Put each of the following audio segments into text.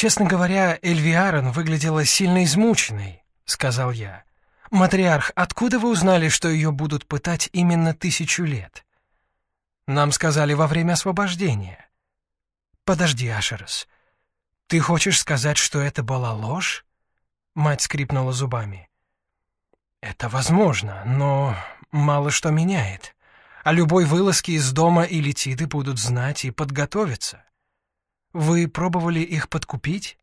«Честно говоря, Эльвиарон выглядела сильно измученной», — сказал я. «Матриарх, откуда вы узнали, что ее будут пытать именно тысячу лет?» «Нам сказали во время освобождения». «Подожди, Ашерос. Ты хочешь сказать, что это была ложь?» Мать скрипнула зубами. «Это возможно, но мало что меняет. О любой вылазке из дома и летиды будут знать и подготовиться. Вы пробовали их подкупить?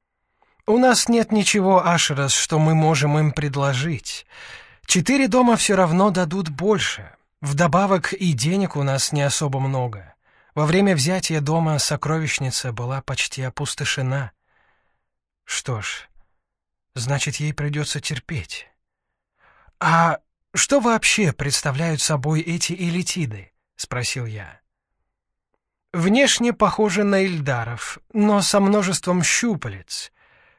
У нас нет ничего, Ашерас, что мы можем им предложить. Четыре дома все равно дадут больше. Вдобавок и денег у нас не особо много. Во время взятия дома сокровищница была почти опустошена. Что ж, значит, ей придется терпеть. А что вообще представляют собой эти элитиды? — спросил я. Внешне похожи на эльдаров, но со множеством щупалец.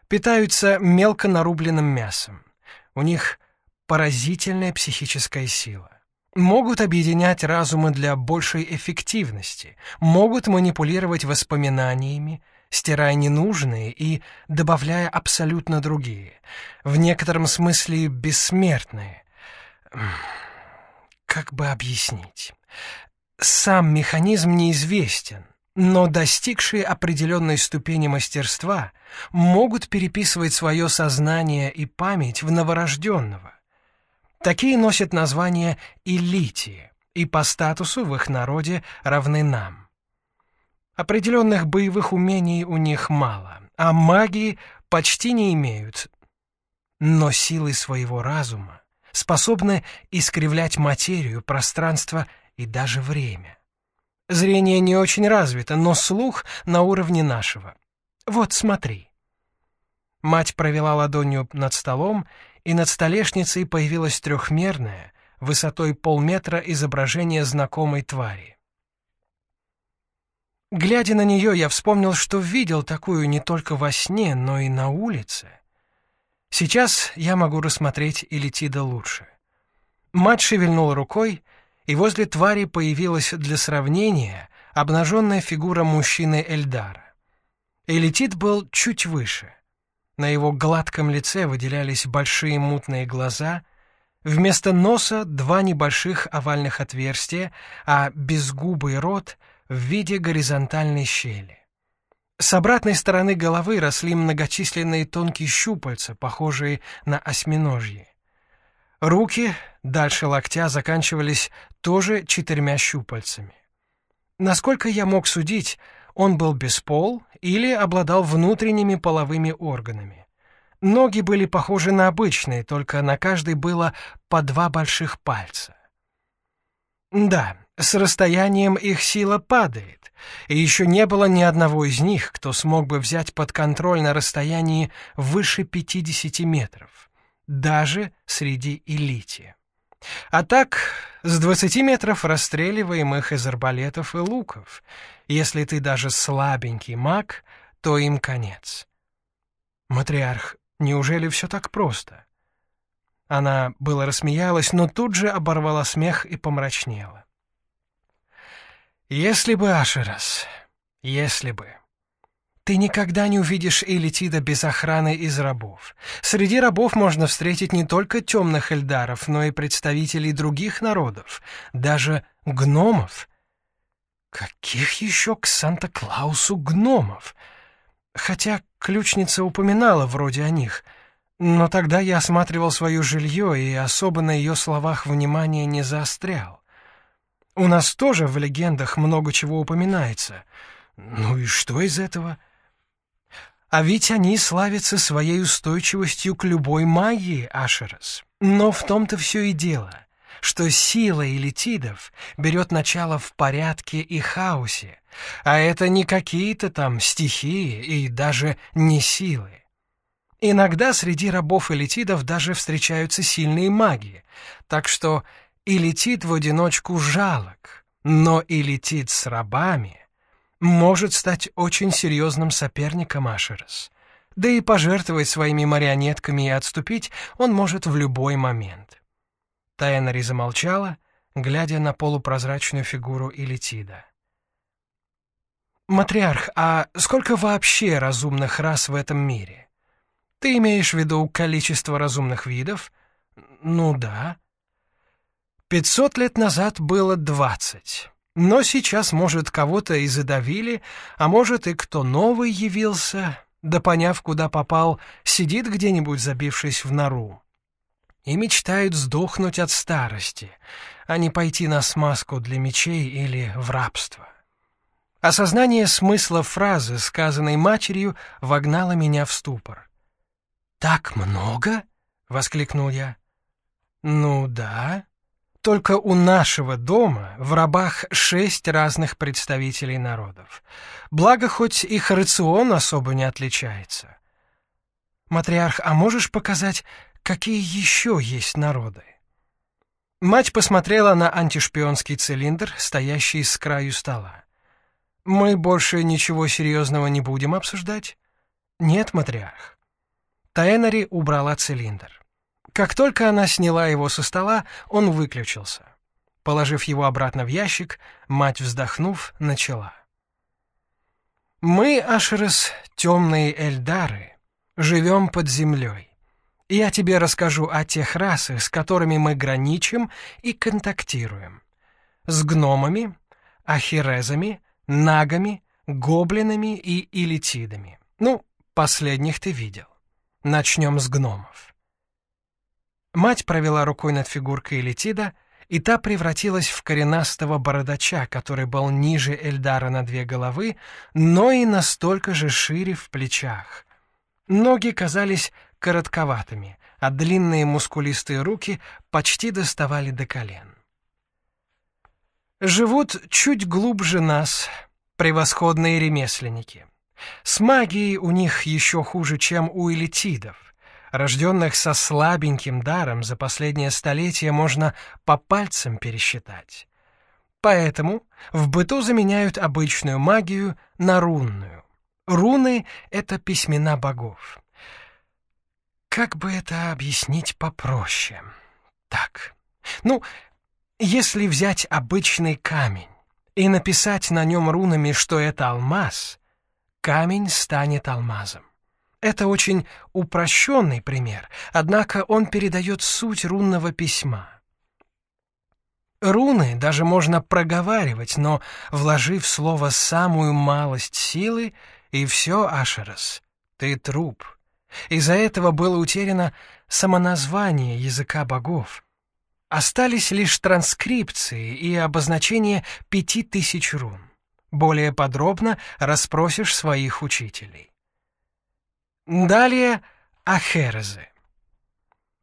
Питаются мелко нарубленным мясом. У них поразительная психическая сила. Могут объединять разумы для большей эффективности, могут манипулировать воспоминаниями, стирая ненужные и добавляя абсолютно другие, в некотором смысле бессмертные. Как бы объяснить? Сам механизм неизвестен, но достигшие определенной ступени мастерства могут переписывать свое сознание и память в новорожденного. Такие носят название «элитии» и по статусу в их народе равны нам. Определенных боевых умений у них мало, а магии почти не имеют, но силы своего разума способны искривлять материю, пространство и даже время. Зрение не очень развито, но слух на уровне нашего. Вот смотри. Мать провела ладонью над столом, и над столешницей появилось трехмерное, высотой полметра изображение знакомой твари. Глядя на нее, я вспомнил, что видел такую не только во сне, но и на улице. Сейчас я могу рассмотреть и Летида лучше. Мать шевельнула рукой, и возле твари появилась для сравнения обнаженная фигура мужчины Эльдара. Элитит был чуть выше. На его гладком лице выделялись большие мутные глаза, вместо носа два небольших овальных отверстия, а безгубый рот в виде горизонтальной щели. С обратной стороны головы росли многочисленные тонкие щупальца, похожие на осьминожьи. Руки дальше локтя заканчивались тоже четырьмя щупальцами. Насколько я мог судить, он был без пол или обладал внутренними половыми органами. Ноги были похожи на обычные, только на каждой было по два больших пальца. Да, с расстоянием их сила падает, и еще не было ни одного из них, кто смог бы взять под контроль на расстоянии выше 50 метров, даже среди элити. А так, с 20 метров расстреливаем их из арбалетов и луков. Если ты даже слабенький маг, то им конец. Матриарх, неужели все так просто? Она было рассмеялась, но тут же оборвала смех и помрачнела. Если бы, Ашерас, если бы. Ты никогда не увидишь Элитида без охраны из рабов. Среди рабов можно встретить не только темных эльдаров, но и представителей других народов, даже гномов. Каких еще к Санта-Клаусу гномов? Хотя ключница упоминала вроде о них, но тогда я осматривал свое жилье и особо на ее словах внимания не заострял. У нас тоже в легендах много чего упоминается. Ну и что из этого? А ведь они славятся своей устойчивостью к любой магии, Ашерас. Но в том-то все и дело, что сила элитидов берет начало в порядке и хаосе, а это не какие-то там стихии и даже не силы. Иногда среди рабов элитидов даже встречаются сильные маги, так что и летит в одиночку жалок, но и летит с рабами может стать очень серьезным соперником Ашерс. Да и пожертвовать своими марионетками и отступить он может в любой момент. Тайнари замолчала, глядя на полупрозрачную фигуру Илитида. Матриарх, а сколько вообще разумных рас в этом мире? Ты имеешь в виду количество разумных видов? Ну да. Пятьсот лет назад было двадцать. Но сейчас, может, кого-то и задавили, а может, и кто новый явился, да поняв, куда попал, сидит где-нибудь, забившись в нору. И мечтают сдохнуть от старости, а не пойти на смазку для мечей или в рабство. Осознание смысла фразы, сказанной матерью, вогнало меня в ступор. «Так много?» — воскликнул я. «Ну да. Только у нашего дома в рабах шесть разных представителей народов. Благо, хоть их рацион особо не отличается. Матриарх, а можешь показать, какие еще есть народы?» Мать посмотрела на антишпионский цилиндр, стоящий с краю стола. «Мы больше ничего серьезного не будем обсуждать?» «Нет, матриарх». Таэнари убрала цилиндр. Как только она сняла его со стола, он выключился. Положив его обратно в ящик, мать, вздохнув, начала. «Мы, Ашерес, темные эльдары, живем под землей. Я тебе расскажу о тех расах, с которыми мы граничим и контактируем. С гномами, ахирезами, нагами, гоблинами и илитидами. Ну, последних ты видел. Начнем с гномов. Мать провела рукой над фигуркой Элитида, и та превратилась в коренастого бородача, который был ниже Эльдара на две головы, но и настолько же шире в плечах. Ноги казались коротковатыми, а длинные мускулистые руки почти доставали до колен. Живут чуть глубже нас, превосходные ремесленники. С магией у них еще хуже, чем у элитидов. Рожденных со слабеньким даром за последнее столетие можно по пальцам пересчитать. Поэтому в быту заменяют обычную магию на рунную. Руны — это письмена богов. Как бы это объяснить попроще? Так, ну, если взять обычный камень и написать на нем рунами, что это алмаз, камень станет алмазом. Это очень упрощенный пример, однако он передает суть рунного письма. Руны даже можно проговаривать, но, вложив в слово самую малость силы, и все, Ашерос, ты труп. Из-за этого было утеряно самоназвание языка богов. Остались лишь транскрипции и обозначение пяти тысяч рун. Более подробно расспросишь своих учителей. Далее Ахерезы.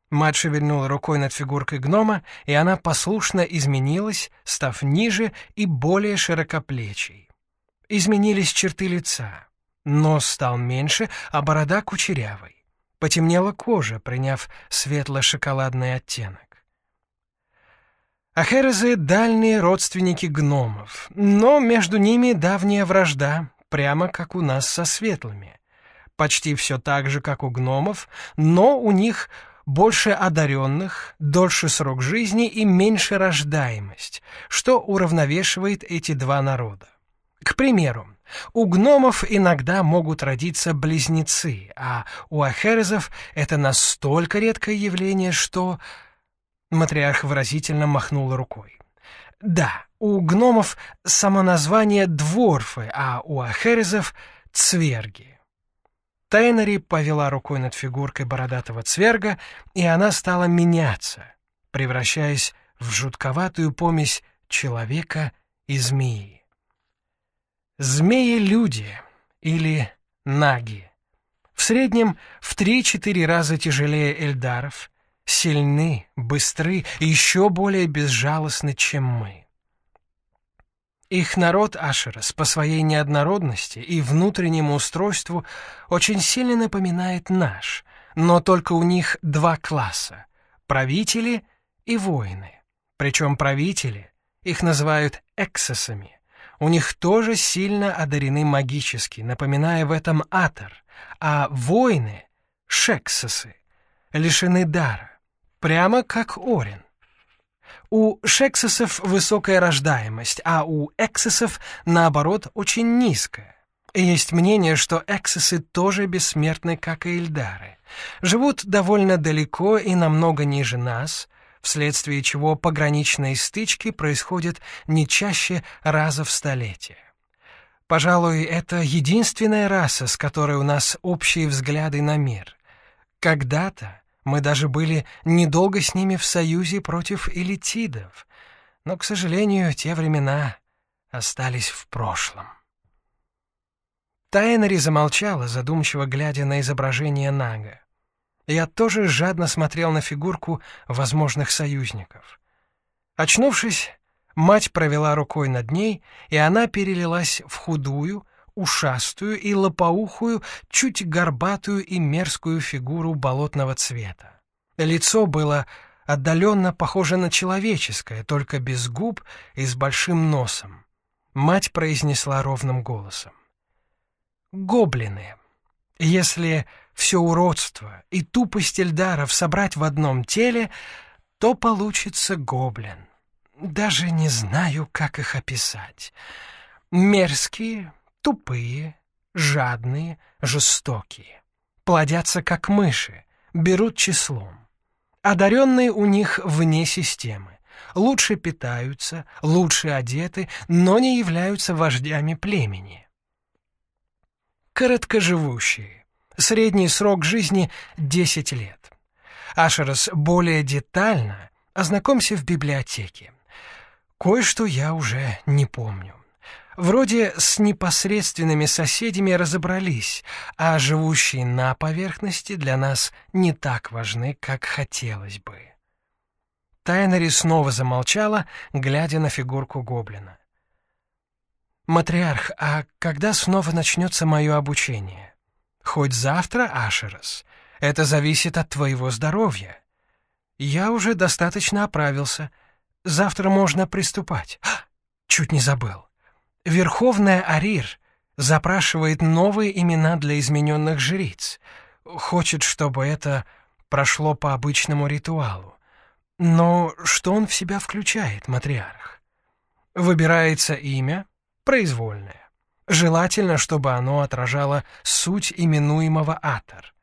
Мать шевельнула рукой над фигуркой гнома, и она послушно изменилась, став ниже и более широкоплечей. Изменились черты лица. Нос стал меньше, а борода кучерявой. Потемнела кожа, приняв светло-шоколадный оттенок. Ахерезы — дальние родственники гномов, но между ними давняя вражда, прямо как у нас со светлыми почти все так же, как у гномов, но у них больше одаренных, дольше срок жизни и меньше рождаемость, что уравновешивает эти два народа. К примеру, у гномов иногда могут родиться близнецы, а у ахерезов это настолько редкое явление, что... Матриарх выразительно махнул рукой. Да, у гномов само название дворфы, а у ахерезов — цверги. Тайнери повела рукой над фигуркой бородатого цверга, и она стала меняться, превращаясь в жутковатую помесь человека и змеи. Змеи-люди или наги. В среднем в 3-4 раза тяжелее эльдаров, сильны, быстры и еще более безжалостны, чем мы. Их народ Ашерас по своей неоднородности и внутреннему устройству очень сильно напоминает наш, но только у них два класса — правители и воины. Причем правители, их называют эксосами, у них тоже сильно одарены магически, напоминая в этом Атор, а воины — шексосы, лишены дара, прямо как Орин. У шексосов высокая рождаемость, а у эксесов, наоборот, очень низкая. Есть мнение, что эксесы тоже бессмертны, как и эльдары. Живут довольно далеко и намного ниже нас, вследствие чего пограничные стычки происходят не чаще раза в столетие. Пожалуй, это единственная раса, с которой у нас общие взгляды на мир. Когда-то мы даже были недолго с ними в союзе против элитидов, но, к сожалению, те времена остались в прошлом. Тайнери замолчала, задумчиво глядя на изображение Нага. Я тоже жадно смотрел на фигурку возможных союзников. Очнувшись, мать провела рукой над ней, и она перелилась в худую, ушастую и лопоухую, чуть горбатую и мерзкую фигуру болотного цвета. Лицо было отдаленно похоже на человеческое, только без губ и с большим носом. Мать произнесла ровным голосом гоблины. Если все уродство и тупость эльдаров собрать в одном теле, то получится гоблин. Даже не знаю, как их описать. Мерзкие, тупые, жадные, жестокие. Плодятся как мыши, берут числом. Одаренные у них вне системы. Лучше питаются, лучше одеты, но не являются вождями племени короткоживущие. Средний срок жизни — 10 лет. Ашерос более детально ознакомься в библиотеке. Кое-что я уже не помню. Вроде с непосредственными соседями разобрались, а живущие на поверхности для нас не так важны, как хотелось бы. Тайнери снова замолчала, глядя на фигурку гоблина. «Матриарх, а когда снова начнется мое обучение?» «Хоть завтра, Ашерос. Это зависит от твоего здоровья. Я уже достаточно оправился. Завтра можно приступать. Чуть не забыл. Верховная Арир запрашивает новые имена для измененных жриц. Хочет, чтобы это прошло по обычному ритуалу. Но что он в себя включает, матриарх? Выбирается имя, произвольное. Желательно, чтобы оно отражало суть именуемого атор.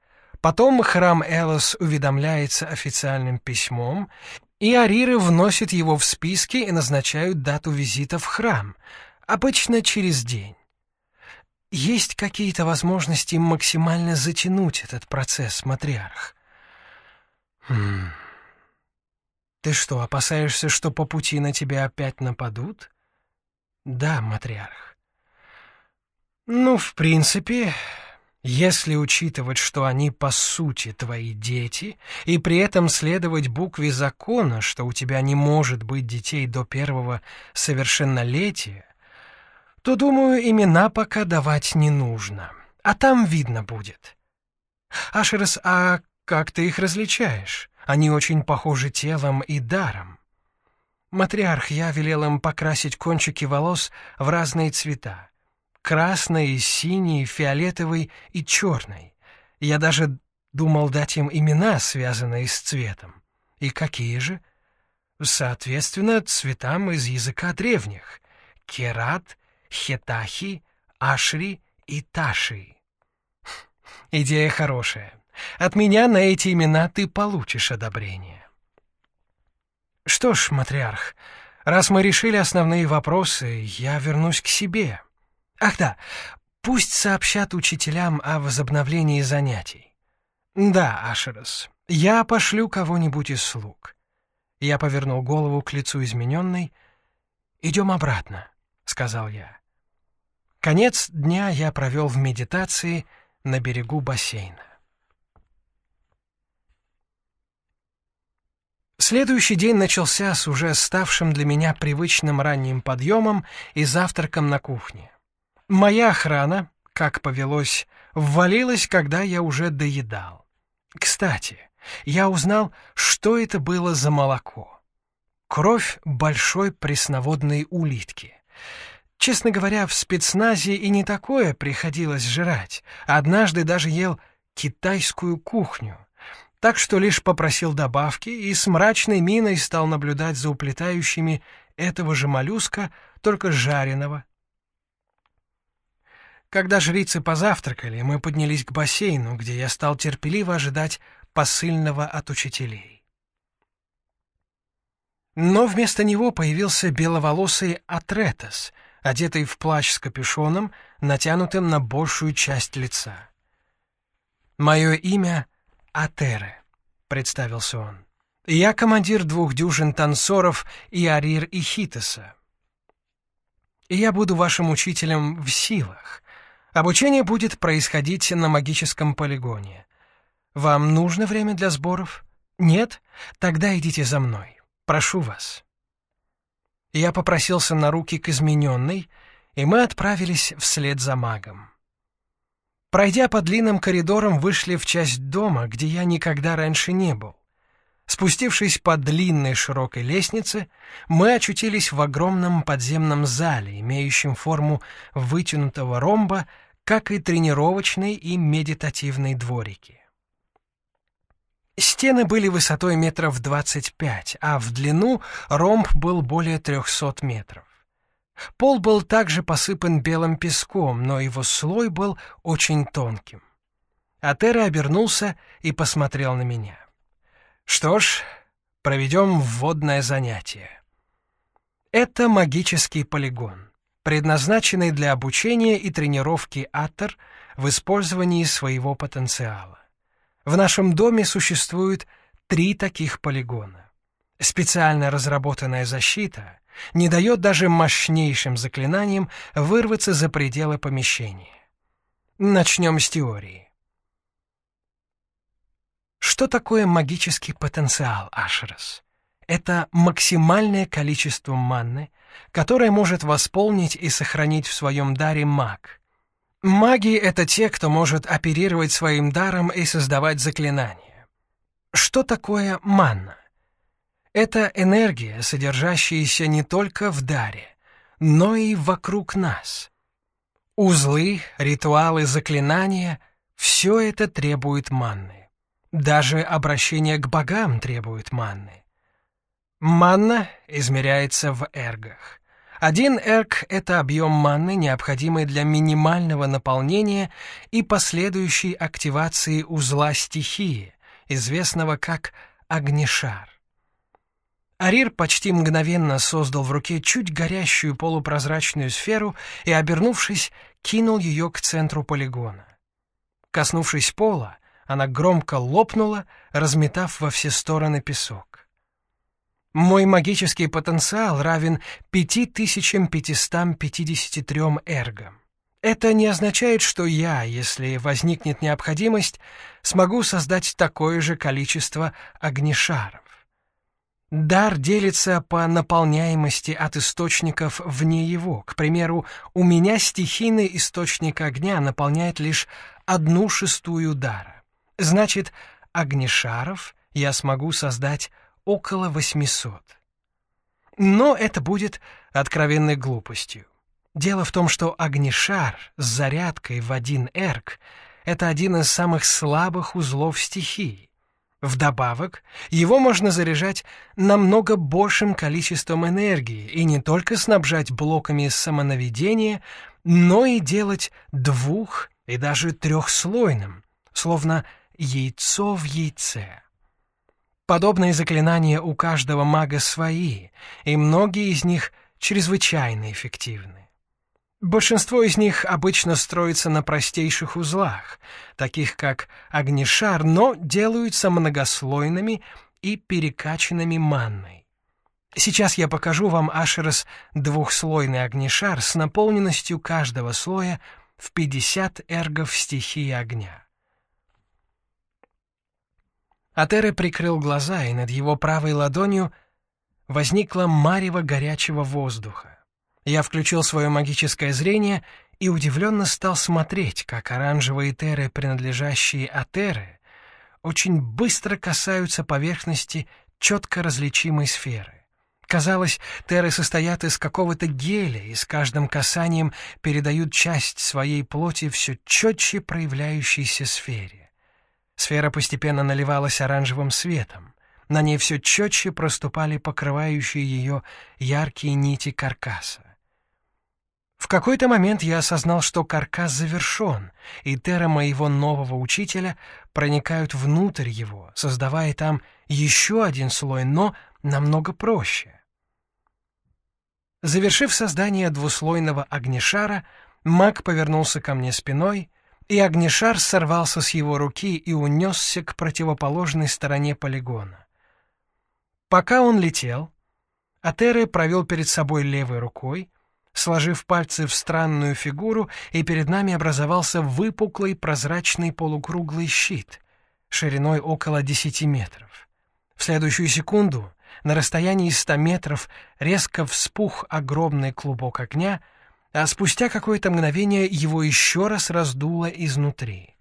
Потом храм Элос уведомляется официальным письмом, и ариры вносят его в списки и назначают дату визита в храм, обычно через день. Есть какие-то возможности максимально затянуть этот процесс, матриарх? Хм. Ты что, опасаешься, что по пути на тебя опять нападут? Да, матриарх. Ну, в принципе, если учитывать, что они по сути твои дети, и при этом следовать букве закона, что у тебя не может быть детей до первого совершеннолетия, то, думаю, имена пока давать не нужно, а там видно будет. Ашерес, а как ты их различаешь? Они очень похожи телом и даром. Матриарх, я велел им покрасить кончики волос в разные цвета. Красный, синий, фиолетовый и черный. Я даже думал дать им имена, связанные с цветом. И какие же? Соответственно, цветам из языка древних. Керат, Хетахи, Ашри и Таши. Идея хорошая. От меня на эти имена ты получишь одобрение. Что ж, матриарх, раз мы решили основные вопросы, я вернусь к себе. Ах да, пусть сообщат учителям о возобновлении занятий. Да, Ашерос, я пошлю кого-нибудь из слуг. Я повернул голову к лицу измененной. «Идем обратно», — сказал я. Конец дня я провел в медитации на берегу бассейна. Следующий день начался с уже ставшим для меня привычным ранним подъемом и завтраком на кухне. Моя охрана, как повелось, ввалилась, когда я уже доедал. Кстати, я узнал, что это было за молоко. Кровь большой пресноводной улитки. Честно говоря, в спецназе и не такое приходилось жрать. Однажды даже ел китайскую кухню — так что лишь попросил добавки и с мрачной миной стал наблюдать за уплетающими этого же моллюска, только жареного. Когда жрицы позавтракали, мы поднялись к бассейну, где я стал терпеливо ожидать посыльного от учителей. Но вместо него появился беловолосый Атретос, одетый в плащ с капюшоном, натянутым на большую часть лица. «Мое имя Атере», — представился он. «Я командир двух дюжин танцоров Иарир и Хитоса. И я буду вашим учителем в силах. Обучение будет происходить на магическом полигоне. Вам нужно время для сборов? Нет? Тогда идите за мной. Прошу вас». Я попросился на руки к измененной, и мы отправились вслед за магом. Пройдя по длинным коридорам, вышли в часть дома, где я никогда раньше не был. Спустившись по длинной широкой лестнице, мы очутились в огромном подземном зале, имеющем форму вытянутого ромба, как и тренировочной и медитативной дворики. Стены были высотой метров 25, а в длину ромб был более 300 метров. Пол был также посыпан белым песком, но его слой был очень тонким. Атера обернулся и посмотрел на меня. «Что ж, проведем вводное занятие. Это магический полигон, предназначенный для обучения и тренировки Атер в использовании своего потенциала. В нашем доме существует три таких полигона. Специально разработанная защита не дает даже мощнейшим заклинаниям вырваться за пределы помещения. Начнем с теории. Что такое магический потенциал Ашерас? Это максимальное количество манны, которое может восполнить и сохранить в своем даре маг — Маги — это те, кто может оперировать своим даром и создавать заклинания. Что такое манна? Это энергия, содержащаяся не только в даре, но и вокруг нас. Узлы, ритуалы, заклинания — все это требует манны. Даже обращение к богам требует манны. Манна измеряется в эргах. Один эрк — это объем манны, необходимый для минимального наполнения и последующей активации узла стихии, известного как огнешар. Арир почти мгновенно создал в руке чуть горящую полупрозрачную сферу и, обернувшись, кинул ее к центру полигона. Коснувшись пола, она громко лопнула, разметав во все стороны песок. Мой магический потенциал равен 5553 эргам. Это не означает, что я, если возникнет необходимость, смогу создать такое же количество огнешаров. Дар делится по наполняемости от источников вне его. К примеру, у меня стихийный источник огня наполняет лишь одну шестую дара. Значит, огнешаров я смогу создать около 800. Но это будет откровенной глупостью. Дело в том, что огнешар с зарядкой в один эрк — это один из самых слабых узлов стихии. Вдобавок, его можно заряжать намного большим количеством энергии и не только снабжать блоками самонаведения, но и делать двух- и даже трехслойным, словно яйцо в яйце. Подобные заклинания у каждого мага свои, и многие из них чрезвычайно эффективны. Большинство из них обычно строится на простейших узлах, таких как огнешар, но делаются многослойными и перекачанными манной. Сейчас я покажу вам Ашерас двухслойный огнешар с наполненностью каждого слоя в 50 эргов стихии огня. Атере прикрыл глаза, и над его правой ладонью возникло марево горячего воздуха. Я включил свое магическое зрение и удивленно стал смотреть, как оранжевые теры, принадлежащие Атере, очень быстро касаются поверхности четко различимой сферы. Казалось, теры состоят из какого-то геля и с каждым касанием передают часть своей плоти все четче проявляющейся сфере. Сфера постепенно наливалась оранжевым светом. На ней все четче проступали покрывающие ее яркие нити каркаса. В какой-то момент я осознал, что каркас завершен, и терра моего нового учителя проникают внутрь его, создавая там еще один слой, но намного проще. Завершив создание двуслойного огнешара, маг повернулся ко мне спиной, и огнешар сорвался с его руки и унесся к противоположной стороне полигона. Пока он летел, Атере провел перед собой левой рукой, сложив пальцы в странную фигуру, и перед нами образовался выпуклый прозрачный полукруглый щит, шириной около 10 метров. В следующую секунду на расстоянии 100 метров резко вспух огромный клубок огня, а спустя какое-то мгновение его еще раз раздуло изнутри.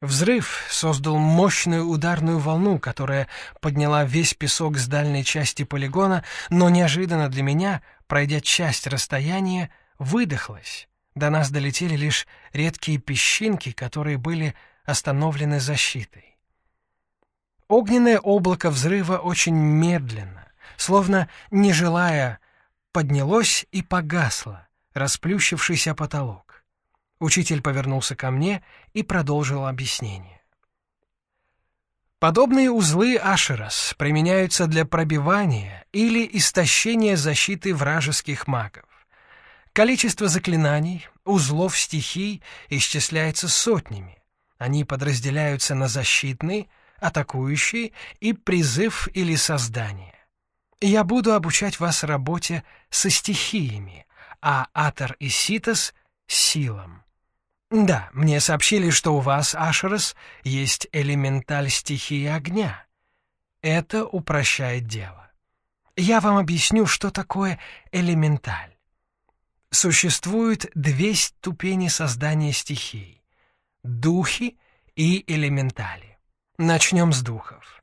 Взрыв создал мощную ударную волну, которая подняла весь песок с дальней части полигона, но неожиданно для меня, пройдя часть расстояния, выдохлась. До нас долетели лишь редкие песчинки, которые были остановлены защитой. Огненное облако взрыва очень медленно, словно не желая, поднялось и погасло, расплющившийся потолок. Учитель повернулся ко мне и продолжил объяснение. Подобные узлы Ашерас применяются для пробивания или истощения защиты вражеских магов. Количество заклинаний, узлов стихий исчисляется сотнями. Они подразделяются на защитные, атакующие и призыв или создание. Я буду обучать вас работе со стихиями, а Атор и Ситос — силам. «Да, мне сообщили, что у вас, Ашерос, есть элементаль стихии огня. Это упрощает дело. Я вам объясню, что такое элементаль. Существуют две ступени создания стихий — духи и элементали. Начнем с духов.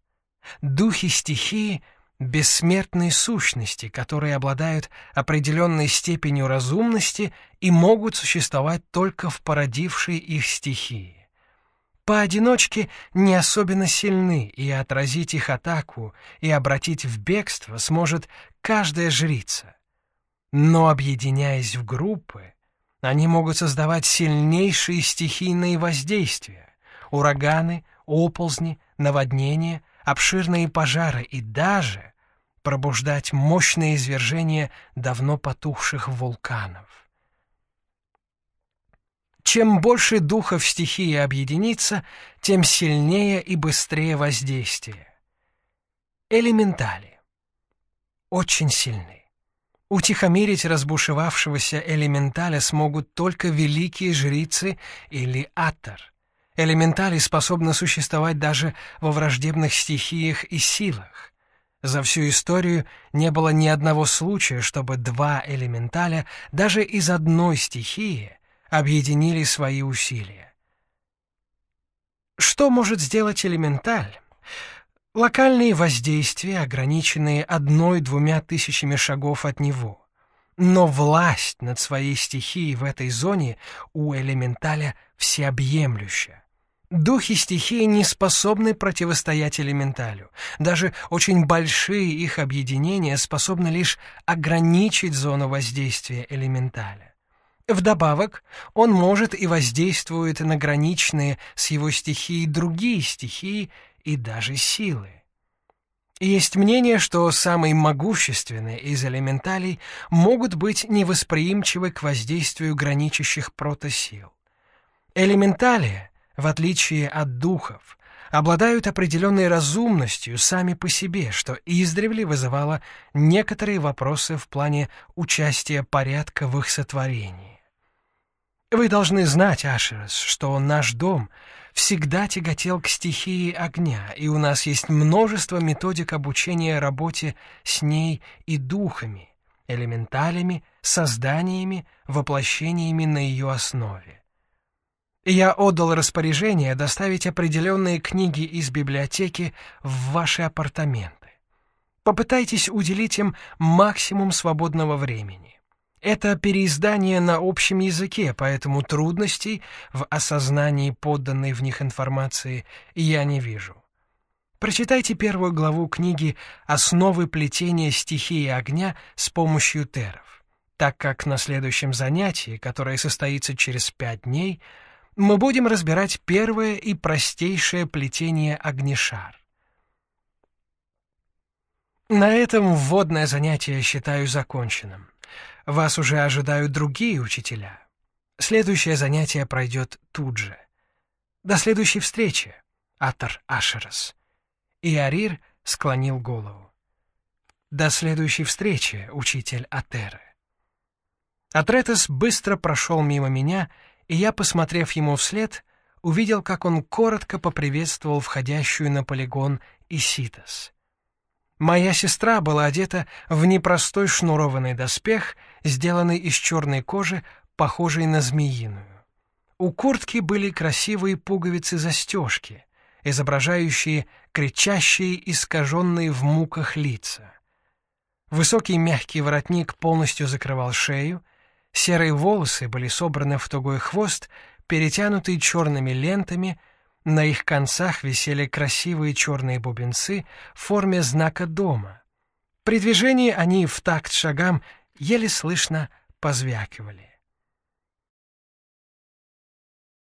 Духи стихии — бессмертные сущности, которые обладают определенной степенью разумности и могут существовать только в породившей их стихии. Поодиночке не особенно сильны, и отразить их атаку и обратить в бегство сможет каждая жрица. Но, объединяясь в группы, они могут создавать сильнейшие стихийные воздействия — ураганы, оползни, наводнения, обширные пожары и даже пробуждать мощное извержение давно потухших вулканов. Чем больше духов стихии объединится, тем сильнее и быстрее воздействие. Элементали. Очень сильны. Утихомирить разбушевавшегося элементаля смогут только великие жрицы или атор. Элементали способны существовать даже во враждебных стихиях и силах. За всю историю не было ни одного случая, чтобы два элементаля даже из одной стихии объединили свои усилия. Что может сделать элементаль? Локальные воздействия, ограниченные одной-двумя тысячами шагов от него. Но власть над своей стихией в этой зоне у элементаля всеобъемлющая. Духи стихии не способны противостоять элементалю. Даже очень большие их объединения способны лишь ограничить зону воздействия элементаля. Вдобавок, он может и воздействует на граничные с его стихией другие стихии и даже силы. Есть мнение, что самые могущественные из элементалей могут быть невосприимчивы к воздействию граничащих протосил. Элементалия — в отличие от духов, обладают определенной разумностью сами по себе, что издревле вызывало некоторые вопросы в плане участия порядка в их сотворении. Вы должны знать, Ашерес, что наш дом всегда тяготел к стихии огня, и у нас есть множество методик обучения работе с ней и духами, элементалями, созданиями, воплощениями на ее основе. Я отдал распоряжение доставить определенные книги из библиотеки в ваши апартаменты. Попытайтесь уделить им максимум свободного времени. Это переиздание на общем языке, поэтому трудностей в осознании подданной в них информации я не вижу. Прочитайте первую главу книги «Основы плетения стихии огня с помощью теров», так как на следующем занятии, которое состоится через пять дней, мы будем разбирать первое и простейшее плетение огнешар. На этом вводное занятие считаю законченным. Вас уже ожидают другие учителя. Следующее занятие пройдет тут же. До следующей встречи, Атар Ашерас. И Арир склонил голову. До следующей встречи, учитель Атеры. Атретес быстро прошел мимо меня, и я, посмотрев ему вслед, увидел, как он коротко поприветствовал входящую на полигон Иситас. Моя сестра была одета в непростой шнурованный доспех, сделанный из черной кожи, похожей на змеиную. У куртки были красивые пуговицы-застежки, изображающие кричащие, искаженные в муках лица. Высокий мягкий воротник полностью закрывал шею, серые волосы были собраны в тугой хвост, перетянутый черными лентами — на их концах висели красивые черные бубенцы в форме знака дома. При движении они в такт шагам еле слышно позвякивали.